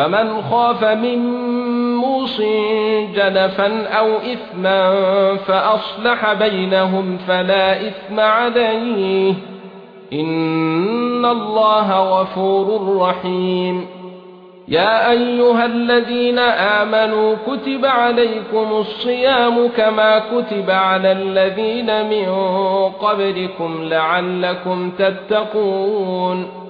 فمن خاف من موص جنفا أو إثما فأصلح بينهم فلا إثم عليه. إن الله غفور رحيم. يا أيها الذين آمنوا كتب عليكم الصيام كما كتب على الذين من قبلكم لعلكم تتقون.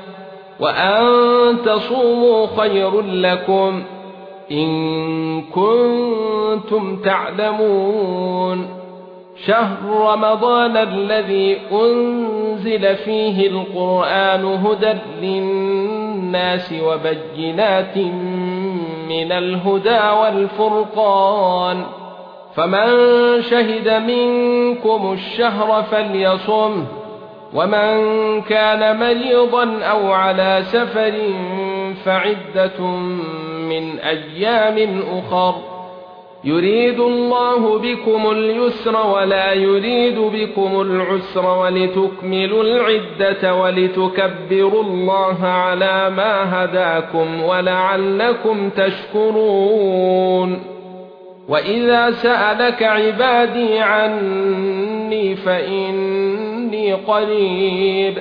وأن تصوموا خير لكم إن كنتم تعلمون شهر رمضان الذي أنزل فيه القرآن هدى للناس وبينات من الهدى والفرقان فمن شهد منكم الشهر فليصمه ومن كان مريضا أو على سفر فعده من أيام اخر يريد الله بكم اليسر ولا يريد بكم العسر ولتكملوا العده ولتكبروا الله على ما هداكم ولعلكم تشكرون واذا سالك عبادي عني فإني قريب.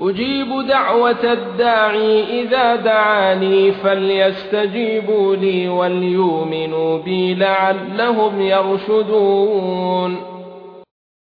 أجيب دعوة الداعي إذا دعاني فليستجيبوا لي وليؤمنوا بي لعلهم يرشدون.